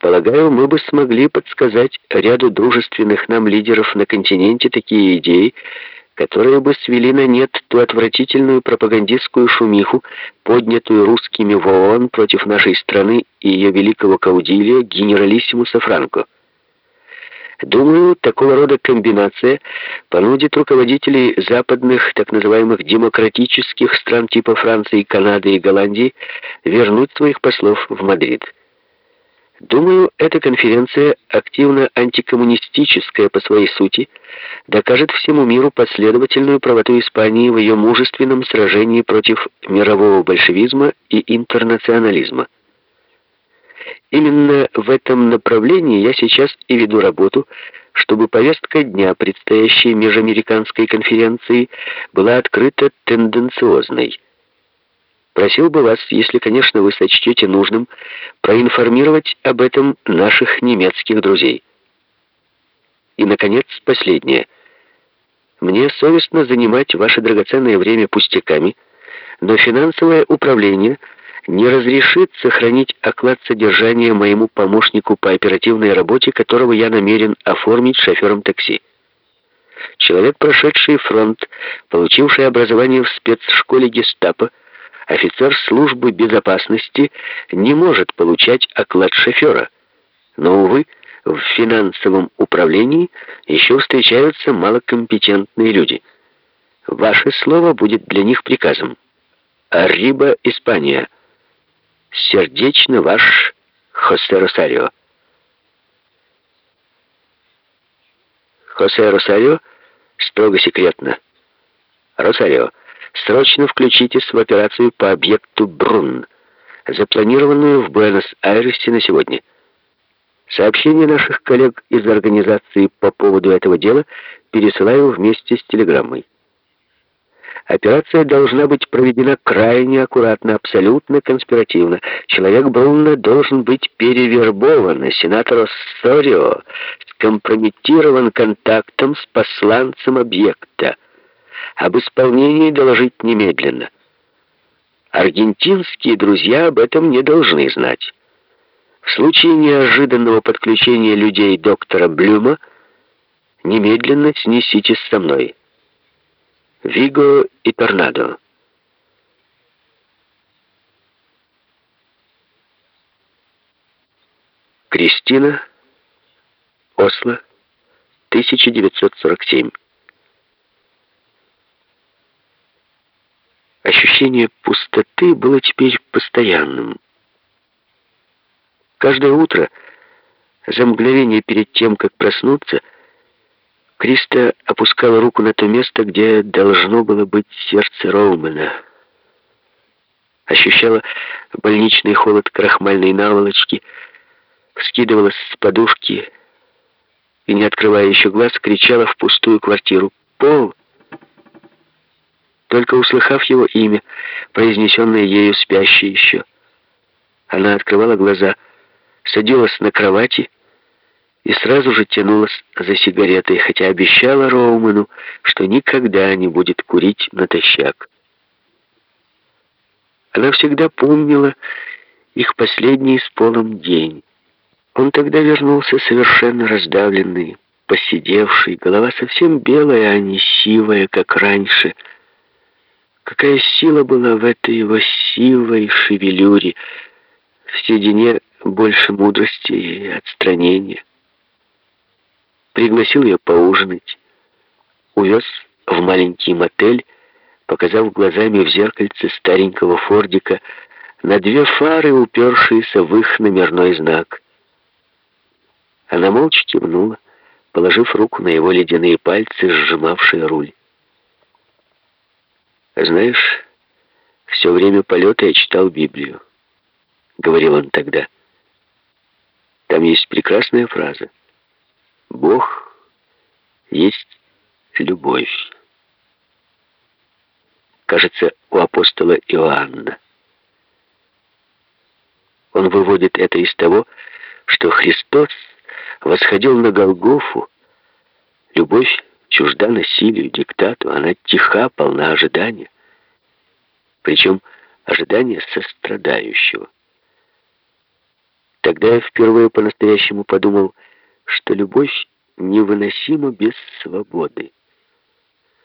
Полагаю, мы бы смогли подсказать ряду дружественных нам лидеров на континенте такие идеи, которые бы свели на нет ту отвратительную пропагандистскую шумиху, поднятую русскими в ООН против нашей страны и ее великого каудилия генералиссимуса Франко. Думаю, такого рода комбинация понудит руководителей западных так называемых демократических стран типа Франции, Канады и Голландии вернуть своих послов в Мадрид. Думаю, эта конференция, активно антикоммунистическая по своей сути, докажет всему миру последовательную правоту Испании в ее мужественном сражении против мирового большевизма и интернационализма. Именно в этом направлении я сейчас и веду работу, чтобы повестка дня предстоящей межамериканской конференции была открыта тенденциозной. Просил бы вас, если, конечно, вы сочтете нужным, проинформировать об этом наших немецких друзей. И, наконец, последнее. Мне совестно занимать ваше драгоценное время пустяками, но финансовое управление – не разрешит сохранить оклад содержания моему помощнику по оперативной работе, которого я намерен оформить шофером такси. Человек, прошедший фронт, получивший образование в спецшколе гестапо, офицер службы безопасности не может получать оклад шофера. Но, увы, в финансовом управлении еще встречаются малокомпетентные люди. Ваше слово будет для них приказом. «Арриба, Испания». Сердечно ваш Хосе Росарио. Хосе Росарио строго секретно. Росарио, срочно включитесь в операцию по объекту Брун, запланированную в Буэнос-Айресе на сегодня. Сообщение наших коллег из организации по поводу этого дела пересылаю вместе с телеграммой. Операция должна быть проведена крайне аккуратно, абсолютно конспиративно. Человек Брунна должен быть перевербован, а сенатор Сорио скомпрометирован контактом с посланцем объекта. Об исполнении доложить немедленно. Аргентинские друзья об этом не должны знать. В случае неожиданного подключения людей доктора Блюма немедленно снеситесь со мной. Виго и Торнадо. Кристина, Осло, 1947. Ощущение пустоты было теперь постоянным. Каждое утро, за мгновение перед тем, как проснуться, Криста опускала руку на то место, где должно было быть сердце Роумена. Ощущала больничный холод крахмальной наволочки, вскидывалась с подушки и, не открывая еще глаз, кричала в пустую квартиру «Пол!». Только услыхав его имя, произнесенное ею спящей еще, она открывала глаза, садилась на кровати и сразу же тянулась за сигаретой, хотя обещала Роуману, что никогда не будет курить натощак. Она всегда помнила их последний с полом день. Он тогда вернулся совершенно раздавленный, посидевший, голова совсем белая, а не сивая, как раньше. Какая сила была в этой его сивой шевелюре, в седине больше мудрости и отстранения пригласил ее поужинать, увез в маленький мотель, показав глазами в зеркальце старенького фордика на две фары, упершиеся в их номерной знак. Она молча кивнула, положив руку на его ледяные пальцы, сжимавшие руль. «Знаешь, все время полета я читал Библию», — говорил он тогда. «Там есть прекрасная фраза. Бог есть любовь. Кажется, у апостола Иоанна. Он выводит это из того, что Христос восходил на Голгофу. Любовь чужда насилию, диктату, она тиха, полна ожидания. Причем ожидания сострадающего. Тогда я впервые по-настоящему подумал, что любовь невыносима без свободы.